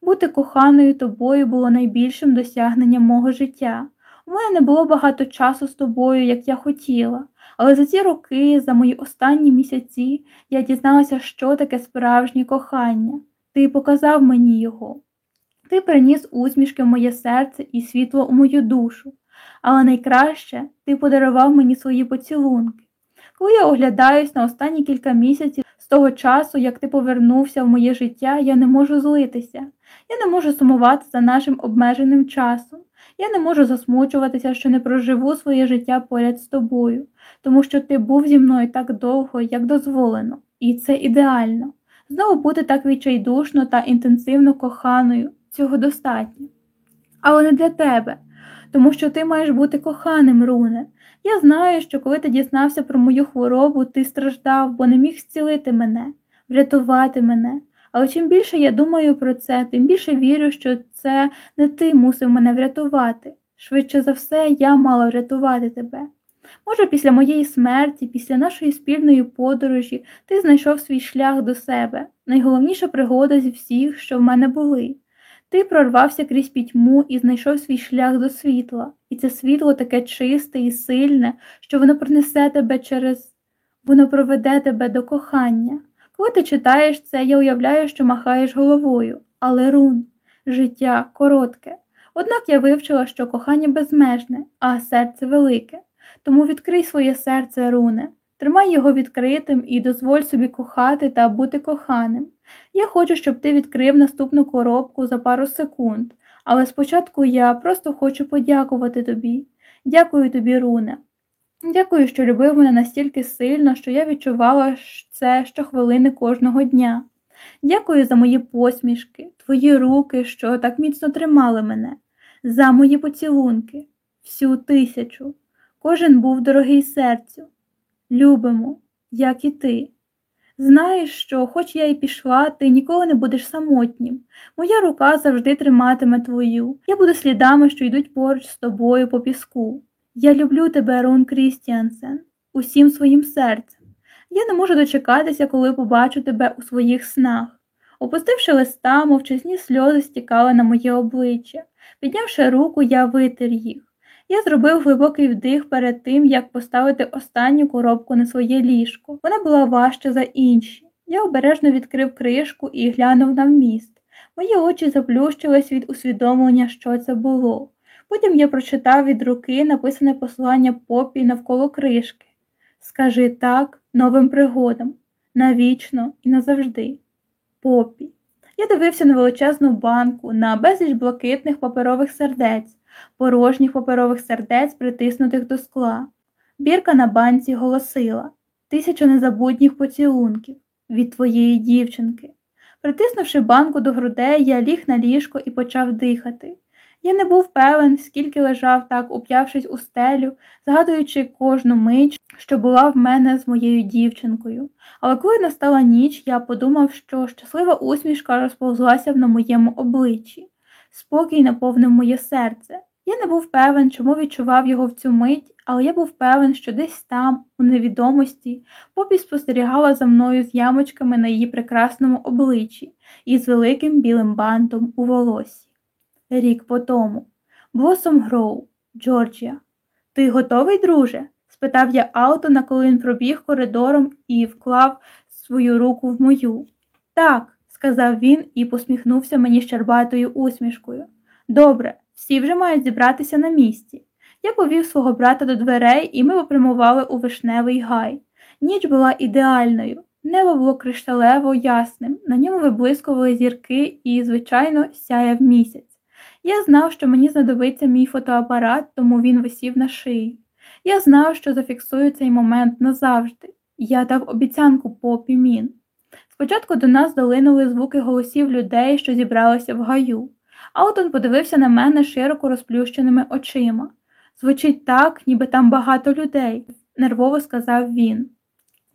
Бути коханою тобою було найбільшим досягненням мого життя. У мене не було багато часу з тобою, як я хотіла, але за ці роки, за мої останні місяці, я дізналася, що таке справжнє кохання. Ти показав мені його. Ти приніс усмішки в моє серце і світло у мою душу, але найкраще ти подарував мені свої поцілунки. Коли я оглядаюсь на останні кілька місяців з того часу, як ти повернувся в моє життя, я не можу злитися, я не можу сумувати за нашим обмеженим часом. Я не можу засмучуватися, що не проживу своє життя поряд з тобою, тому що ти був зі мною так довго, як дозволено, і це ідеально. Знову бути так відчайдушно та інтенсивно коханою, цього достатньо. Але не для тебе, тому що ти маєш бути коханим, Руне. Я знаю, що коли ти дізнався про мою хворобу, ти страждав, бо не міг зцілити мене, врятувати мене. Але чим більше я думаю про це, тим більше вірю, що це не ти мусив мене врятувати. Швидше за все, я мала врятувати тебе. Може, після моєї смерті, після нашої спільної подорожі, ти знайшов свій шлях до себе, найголовніша пригода зі всіх, що в мене були. Ти прорвався крізь пітьму і знайшов свій шлях до світла, і це світло таке чисте і сильне, що воно принесе тебе через воно проведе тебе до кохання. Коли ти читаєш це, я уявляю, що махаєш головою, але рун, життя коротке. Однак я вивчила, що кохання безмежне, а серце велике. Тому відкрий своє серце, руне, тримай його відкритим і дозволь собі кохати та бути коханим. Я хочу, щоб ти відкрив наступну коробку за пару секунд, але спочатку я просто хочу подякувати тобі. Дякую тобі, Руне. Дякую, що любив мене настільки сильно, що я відчувала це щохвилини кожного дня. Дякую за мої посмішки, твої руки, що так міцно тримали мене, за мої поцілунки, всю тисячу. Кожен був дорогий серцю. Любимо, як і ти. Знаєш, що, хоч я і пішла, ти ніколи не будеш самотнім. Моя рука завжди триматиме твою. Я буду слідами, що йдуть поруч з тобою по піску. Я люблю тебе, Рон Крістіансен, усім своїм серцем. Я не можу дочекатися, коли побачу тебе у своїх снах. Опустивши листа, мовчазні сльози стікали на моє обличчя. Піднявши руку, я витер їх. Я зробив глибокий вдих перед тим, як поставити останню коробку на своє ліжко. Вона була важча за інші. Я обережно відкрив кришку і глянув на вміст. Мої очі заплющились від усвідомлення, що це було. Потім я прочитав від руки написане послання попі навколо кришки. Скажи так новим пригодам, навічно і назавжди. Попі. Я дивився на величезну банку, на безліч блакитних паперових сердець, порожніх паперових сердець, притиснутих до скла. Бірка на банці голосила тисячу незабутніх поцілунків від твоєї дівчинки. Притиснувши банку до грудей, я ліг на ліжко і почав дихати. Я не був певен, скільки лежав так, уп'явшись у стелю, згадуючи кожну мить, що була в мене з моєю дівчинкою. Але коли настала ніч, я подумав, що щаслива усмішка розповзлася на моєму обличчі, спокій наповнив моє серце. Я не був певен, чому відчував його в цю мить, але я був певен, що десь там, у невідомості, попі спостерігала за мною з ямочками на її прекрасному обличчі і з великим білим бантом у волосі. Рік по тому. Блосом Гроу, Джорджія. Ти готовий, друже? спитав я Аутона, коли він пробіг коридором і вклав свою руку в мою. Так, сказав він і посміхнувся мені щербатою усмішкою. Добре, всі вже мають зібратися на місці. Я повів свого брата до дверей, і ми попрямували у вишневий гай. Ніч була ідеальною, небо було кришталево ясним, на ньому виблискували зірки і, звичайно, сяяв місяць. Я знав, що мені знадобиться мій фотоапарат, тому він висів на шиї. Я знав, що зафіксую цей момент назавжди. Я дав обіцянку попі мін. Спочатку до нас долинули звуки голосів людей, що зібралися в гаю. Аутон подивився на мене широко розплющеними очима. Звучить так, ніби там багато людей, нервово сказав він.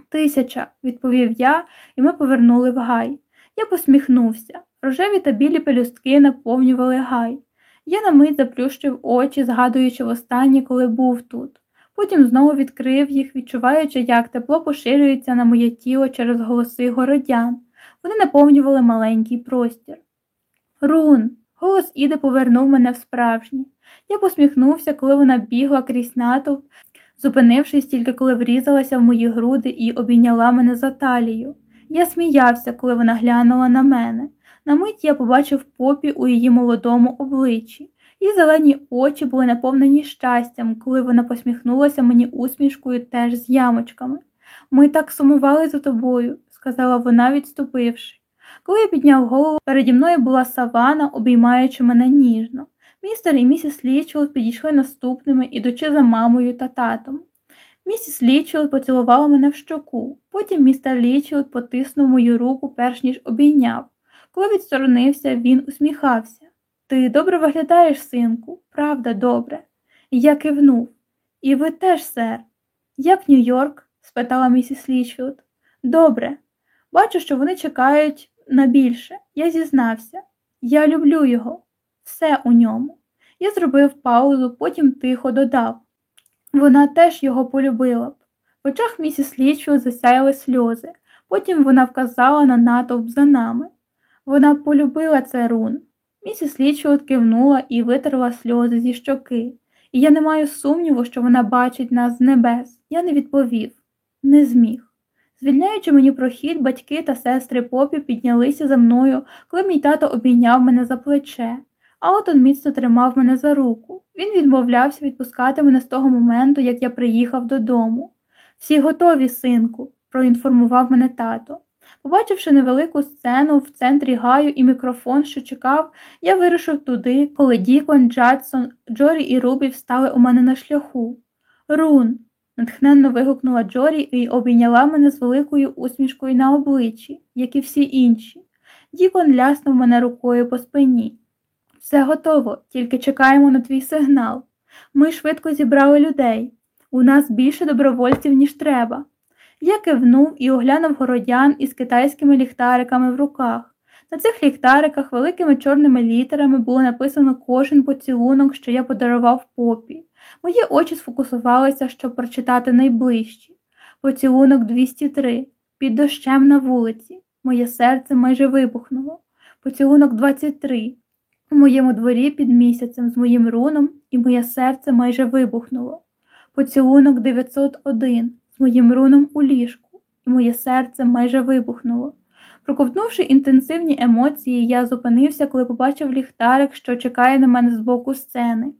Тисяча, відповів я, і ми повернули в гай. Я посміхнувся. Рожеві та білі пелюстки наповнювали гай. Я на мить заплющив очі, згадуючи востаннє, коли був тут. Потім знову відкрив їх, відчуваючи, як тепло поширюється на моє тіло через голоси городян. Вони наповнювали маленький простір. Рун. Голос Іди повернув мене в справжнє. Я посміхнувся, коли вона бігла крізь натовп, зупинившись тільки коли врізалася в мої груди і обійняла мене за талію. Я сміявся, коли вона глянула на мене. На мить я побачив попі у її молодому обличчі. Її зелені очі були наповнені щастям, коли вона посміхнулася мені усмішкою теж з ямочками. Ми так сумували за тобою, сказала вона, відступивши. Коли я підняв голову, переді мною була Саванна, обіймаючи мене ніжно. Містер і місіс Лічфілд підійшли наступними, ідучи за мамою та татом. Місіс Лічфілд поцілувала мене в щоку, потім містер Лічфілд потиснув мою руку, перш ніж обійняв. Коли відсторонився, він усміхався. Ти добре виглядаєш, синку, правда, добре. Я кивнув. І ви теж, сер. Як Нью-Йорк? спитала місіс Лічфілд. Добре. Бачу, що вони чекають на більше. Я зізнався. Я люблю його, все у ньому. Я зробив паузу, потім тихо додав. Вона теж його полюбила б. В очах місіс Лічфілд засяяли сльози, потім вона вказала на натовп за нами. Вона полюбила це, Рун. Місіс Лічфілд кивнула і витерла сльози зі щоки, і я не маю сумніву, що вона бачить нас з небес. Я не відповів, не зміг. Звільняючи мені прохід, батьки та сестри Поппі піднялися за мною, коли мій тато обійняв мене за плече, а Алтон міцно тримав мене за руку. Він відмовлявся відпускати мене з того моменту, як я приїхав додому. Всі готові, синку, проінформував мене тато. Побачивши невелику сцену в центрі гаю і мікрофон, що чекав, я вирушив туди, коли Дікон, Джадсон, Джорі і Рубі встали у мене на шляху. Рун. натхненно вигукнула Джорі і обійняла мене з великою усмішкою на обличчі, як і всі інші. Дікон ляснув мене рукою по спині. Все готово, тільки чекаємо на твій сигнал. Ми швидко зібрали людей. У нас більше добровольців, ніж треба. Я кивнув і оглянув городян із китайськими ліхтариками в руках. На цих ліхтариках великими чорними літерами було написано кожен поцілунок, що я подарував попі. Мої очі сфокусувалися, щоб прочитати найближчі. Поцілунок 203. Під дощем на вулиці. Моє серце майже вибухнуло. Поцілунок 23. У моєму дворі під місяцем з моїм руном, і моє серце майже вибухнуло. Поцілунок 901 моїм руном у ліжку, і моє серце майже вибухнуло. Проковтнувши інтенсивні емоції, я зупинився, коли побачив ліхтарик, що чекає на мене з боку сцени.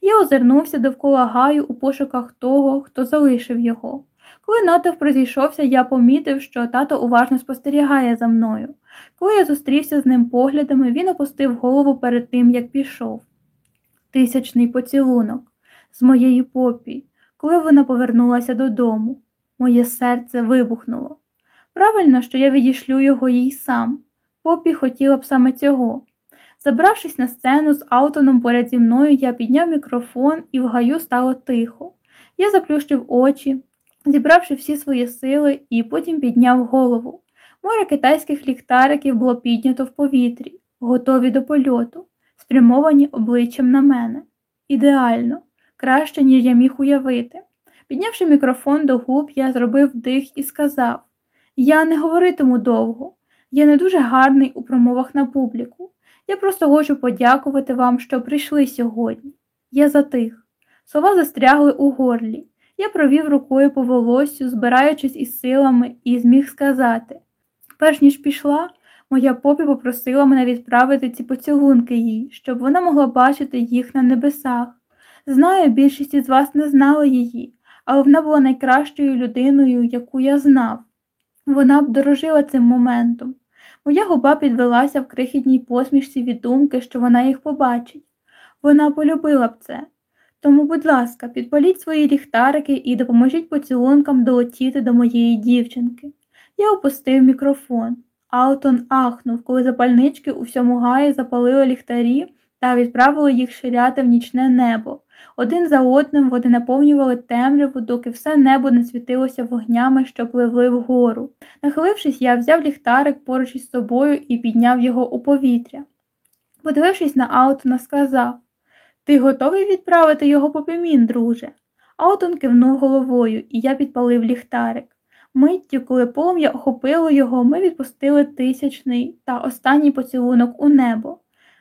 Я озирнувся довкола гаю у пошуках того, хто залишив його. Коли натовп розійшовся, я помітив, що тато уважно спостерігає за мною. Коли я зустрівся з ним поглядами, він опустив голову перед тим, як пішов. Тисячний поцілунок з моєї попі, коли вона повернулася додому. Моє серце вибухнуло. Правильно, що я відішлю його їй сам. Попі хотіла б саме цього. Забравшись на сцену з Аутоном поряд зі мною, я підняв мікрофон і в гаю стало тихо. Я заплющив очі, зібравши всі свої сили, і потім підняв голову. Море китайських ліхтариків було піднято в повітрі, готові до польоту, спрямовані обличчям на мене. Ідеально, краще, ніж я міг уявити. Піднявши мікрофон до губ, я зробив дих і сказав Я не говоритиму довго, я не дуже гарний у промовах на публіку. Я просто хочу подякувати вам, що прийшли сьогодні. Я затих. Слова застрягли у горлі. Я провів рукою по волосю, збираючись із силами, і зміг сказати перш ніж пішла, моя попі попросила мене відправити ці поцілунки їй, щоб вона могла бачити їх на небесах. Знаю, більшість із вас не знала її, але вона була найкращою людиною, яку я знав. Вона б дорожила цим моментом. Моя губа підвелася в крихітній посмішці від думки, що вона їх побачить. Вона полюбила б це. Тому, будь ласка, підпаліть свої ліхтарики і допоможіть поцілункам долетіти до моєї дівчинки. Я опустив мікрофон. Аутон ахнув, коли запальнички у всьому гаї запалили ліхтарі та відправили їх ширяти в нічне небо. Один за одним вони наповнювали темряву, доки все небо не світилося вогнями, що пливли вгору. Нахилившись, я взяв ліхтарик поруч із собою і підняв його у повітря. Подивившись на Аутона, сказав Ти готовий відправити його по пімін, друже? Аутон кивнув головою, і я підпалив ліхтарик. Миттю, коли полум'я охопило його, ми відпустили тисячний та останній поцілунок у небо.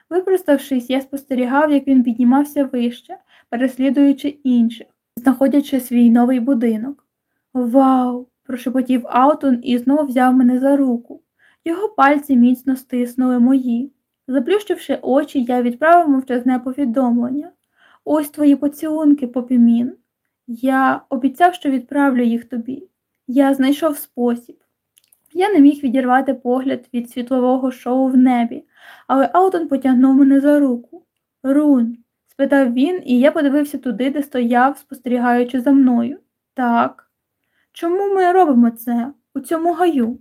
Випроставшись, я спостерігав, як він піднімався вище, переслідуючи інших, знаходячи свій новий будинок. Вау! прошепотів Аутон і знову взяв мене за руку. Його пальці міцно стиснули мої. Заплющивши очі, я відправив мовчазне повідомлення. Ось твої поцілунки, попімін. Я обіцяв, що відправлю їх тобі. Я знайшов спосіб. Я не міг відірвати погляд від світлового шоу в небі, але Аутон потягнув мене за руку. Рун? спитав він, і я подивився туди, де стояв, спостерігаючи за мною. Так. Чому ми робимо це у цьому гаю?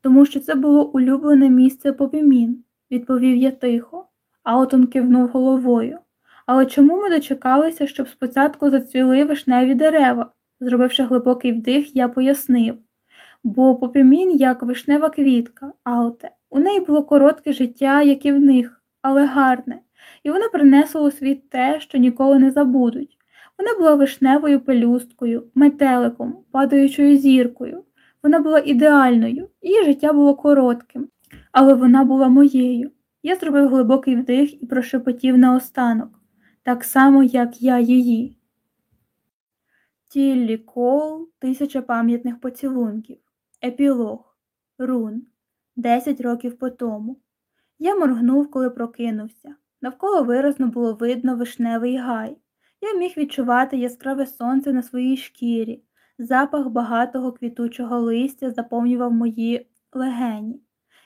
Тому що це було улюблене місце попімін, відповів я тихо. Аутон кивнув головою. Але чому ми дочекалися, щоб спочатку зацвіли вишневі дерева? Зробивши глибокий вдих, я пояснив. Бо попімін як вишнева квітка, Ауте. У неї було коротке життя, як і в них, але гарне, і вона принесла у світ те, що ніколи не забудуть. Вона була вишневою пелюсткою, метеликом, падаючою зіркою. Вона була ідеальною, її життя було коротким, але вона була моєю. Я зробив глибокий вдих і прошепотів наостанок, так само, як я її. Тіллі Кол, тисяча пам'ятних поцілунків, епілог, рун, десять років по тому. Я моргнув, коли прокинувся. Навколо виразно було видно вишневий гай. Я міг відчувати яскраве сонце на своїй шкірі, запах багатого квітучого листя заповнював мої легені.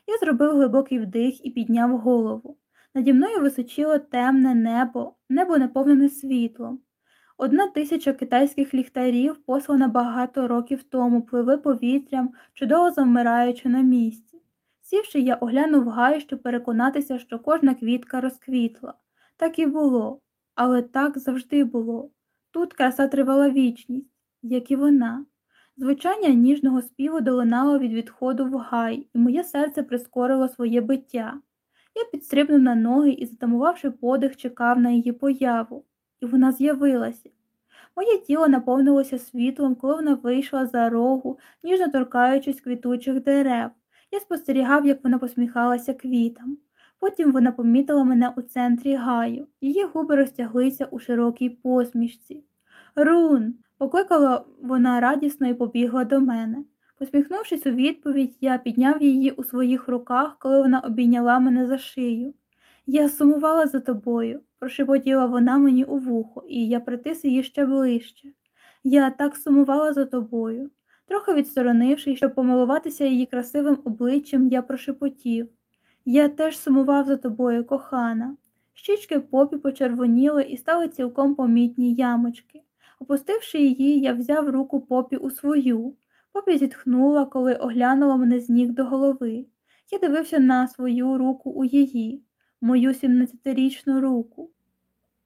Я зробив глибокий вдих і підняв голову. Наді мною височило темне небо, небо наповнене світлом. Одна тисяча китайських ліхтарів, послана багато років тому, пливли повітрям, чудово завмираючи на місці. Сівши, я оглянув гай, щоб переконатися, що кожна квітка розквітла. Так і було, але так завжди було. Тут краса тривала вічність, як і вона. Звучання ніжного співу долинало від відходу в гай, і моє серце прискорило своє биття. Я підстрибнув на ноги і, затамувавши подих, чекав на її появу, і вона з'явилася. Моє тіло наповнилося світлом, коли вона вийшла за рогу, ніжно торкаючись квітучих дерев. Я спостерігав, як вона посміхалася квітам. Потім вона помітила мене у центрі гаю, її губи розтяглися у широкій посмішці. Рун. покликала вона радісно і побігла до мене. Посміхнувшись у відповідь, я підняв її у своїх руках, коли вона обійняла мене за шию. Я сумувала за тобою, прошепотіла вона мені у вухо, і я притис її ще ближче. Я так сумувала за тобою. Трохи відсторонившись, щоб помилуватися її красивим обличчям, я прошепотів. Я теж сумував за тобою, кохана. Щічки попі почервоніли і стали цілком помітні ямочки. Опустивши її, я взяв руку попі у свою. Попі зітхнула, коли оглянула мене з ніг до голови. Я дивився на свою руку у її, мою сімнадцятирічну руку.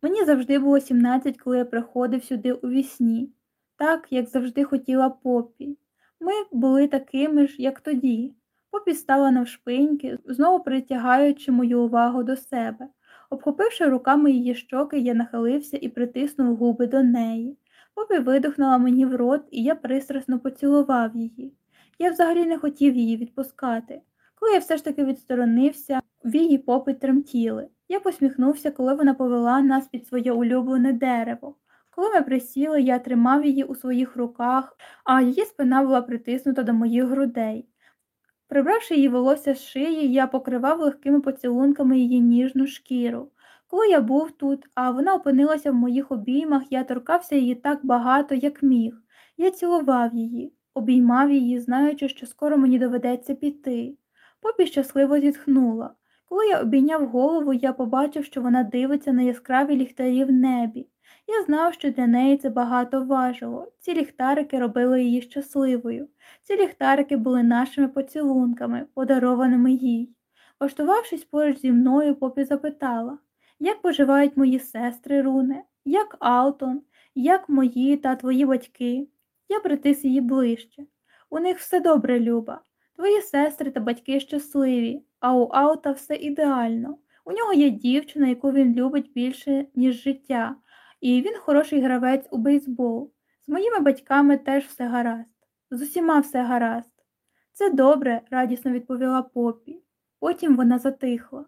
Мені завжди було сімнадцять, коли я приходив сюди у вісні, так, як завжди хотіла попі. Ми були такими ж, як тоді. Попі стала навшпиньки, знову притягаючи мою увагу до себе. Обхопивши руками її щоки, я нахилився і притиснув губи до неї. Попі видихнула мені в рот, і я пристрасно поцілував її. Я взагалі не хотів її відпускати. Коли я все ж таки відсторонився, вії попи тремтіли. Я посміхнувся, коли вона повела нас під своє улюблене дерево. Коли ми присіли, я тримав її у своїх руках, а її спина була притиснута до моїх грудей. Прибравши її волосся з шиї, я покривав легкими поцілунками її ніжну шкіру. Коли я був тут, а вона опинилася в моїх обіймах, я торкався її так багато, як міг. Я цілував її, обіймав її, знаючи, що скоро мені доведеться піти. Попі щасливо зітхнула. Коли я обійняв голову, я побачив, що вона дивиться на яскраві ліхтарі в небі. Я знав, що для неї це багато важило. Ці ліхтарики робили її щасливою. Ці ліхтарики були нашими поцілунками, подарованими їй. Влаштувавшись поруч зі мною, попі запитала як поживають мої сестри, Руне, як Алтон, як мої та твої батьки. Я притис її ближче. У них все добре, Люба. Твої сестри та батьки щасливі, а у Аута все ідеально. У нього є дівчина, яку він любить більше, ніж життя, І він хороший гравець у бейсбол. З моїми батьками теж все гаразд. З усіма все гаразд. Це добре, радісно відповіла Попі. Потім вона затихла.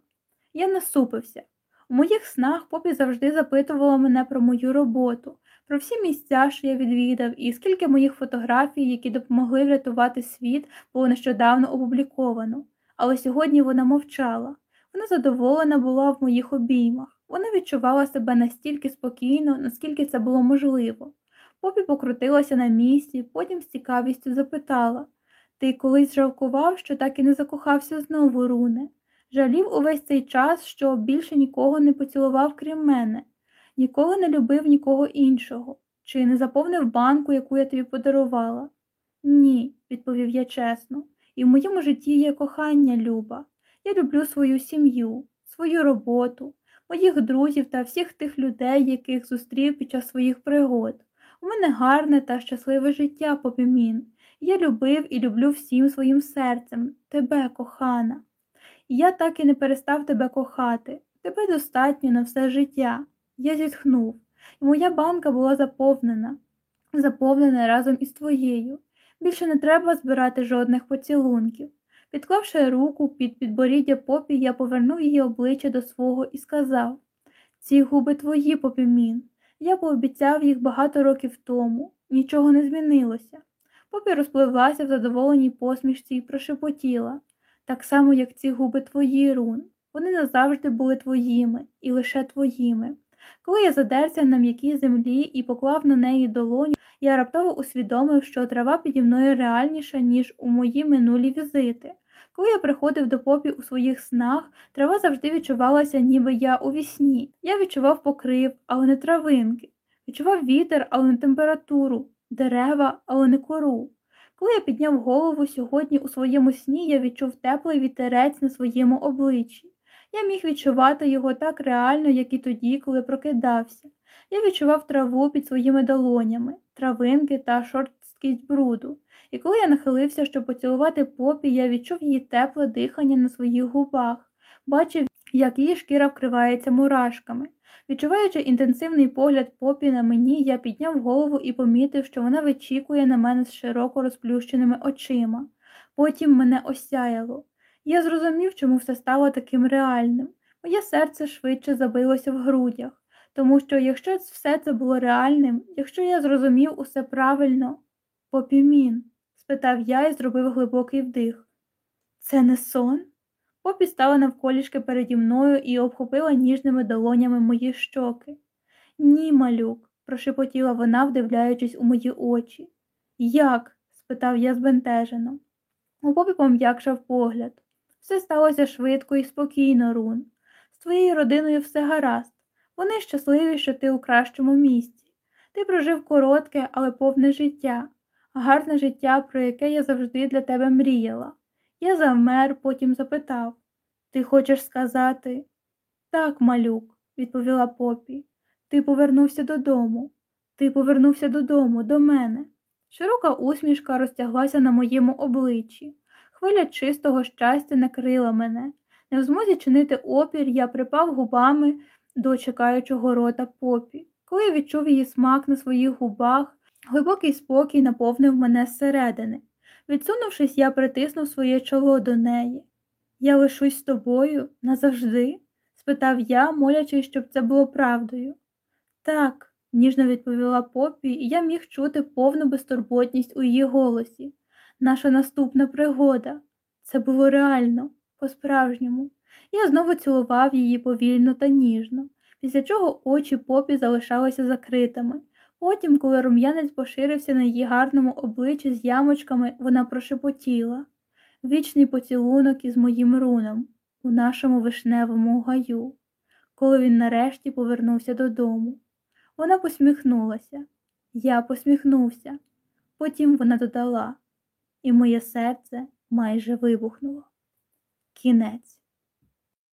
Я насупився. У моїх снах Попі завжди запитувала мене про мою роботу, про всі місця, що я відвідав, і скільки моїх фотографій, які допомогли врятувати світ, було нещодавно опубліковано. Але сьогодні вона мовчала. Вона задоволена була в моїх обіймах. Вона відчувала себе настільки спокійно, наскільки це було можливо. Попі покрутилася на місці, потім з цікавістю запитала Ти колись жалкував, що так і не закохався знову, Руне? Жалів увесь цей час, що більше нікого не поцілував, крім мене, ніколи не любив нікого іншого, чи не заповнив банку, яку я тобі подарувала? Ні, відповів я чесно, і в моєму житті є кохання, Люба. Я люблю свою сім'ю, свою роботу, моїх друзів та всіх тих людей, яких зустрів під час своїх пригод. У мене гарне та щасливе життя, попімін. Я любив і люблю всім своїм серцем, тебе, кохана. І я так і не перестав тебе кохати, тебе достатньо на все життя. Я зітхнув, і моя банка була заповнена, заповнена разом із твоєю. Більше не треба збирати жодних поцілунків. Підклавши руку під підборіддя попі, я повернув її обличчя до свого і сказав Ці губи твої, попімін. Я пообіцяв їх багато років тому, нічого не змінилося. Попі розпливлася в задоволеній посмішці і прошепотіла так само, як ці губи твої, Рун. Вони назавжди були твоїми і лише твоїми. Коли я задерся на м'якій землі і поклав на неї долоню, я раптово усвідомив, що трава піді мною реальніша, ніж у мої минулі візити. Коли я приходив до попі у своїх снах, трава завжди відчувалася, ніби я у вісні. Я відчував покрив, але не травинки, відчував вітер, але не температуру, дерева, але не кору. Коли я підняв голову сьогодні у своєму сні, я відчув теплий вітерець на своєму обличчі. Я міг відчувати його так реально, як і тоді, коли прокидався. Я відчував траву під своїми долонями, травинки та шорсткість бруду. І коли я нахилився, щоб поцілувати попі, я відчув її тепле дихання на своїх губах, бачив, як її шкіра вкривається мурашками. Відчуваючи інтенсивний погляд попі на мені, я підняв голову і помітив, що вона вичікує на мене з широко розплющеними очима. Потім мене осяяло. Я зрозумів, чому все стало таким реальним. Моє серце швидше забилося в грудях, тому що якщо все це було реальним, якщо я зрозумів усе правильно, попімін, спитав я і зробив глибокий вдих. Це не сон? Попі стала навколішки переді мною і обхопила ніжними долонями мої щоки. Ні, малюк, прошепотіла вона, вдивляючись у мої очі. Як? спитав я збентежено. У попі пом'якшав погляд. Все сталося швидко і спокійно, Рун. З твоєю родиною все гаразд. Вони щасливі, що ти у кращому місці. Ти прожив коротке, але повне життя, гарне життя, про яке я завжди для тебе мріяла. Я завмер, потім запитав Ти хочеш сказати? Так, малюк, відповіла попі. Ти повернувся додому. Ти повернувся додому, до мене. Широка усмішка розтяглася на моєму обличчі. Хвиля чистого щастя накрила мене. Не в змозі чинити опір, я припав губами до чекаючого рота попі. Коли я відчув її смак на своїх губах, глибокий спокій наповнив мене зсередини. Відсунувшись, я притиснув своє чоло до неї. Я лишусь з тобою назавжди? спитав я, молячись, щоб це було правдою. Так, ніжно відповіла попі, і я міг чути повну безтурботність у її голосі. Наша наступна пригода. Це було реально, по-справжньому. Я знову цілував її повільно та ніжно, після чого очі попі залишалися закритими. Потім, коли рум'янець поширився на її гарному обличчі з ямочками, вона прошепотіла вічний поцілунок із моїм руном у нашому вишневому гаю, коли він нарешті повернувся додому. Вона посміхнулася. Я посміхнувся. Потім вона додала, і моє серце майже вибухнуло. Кінець.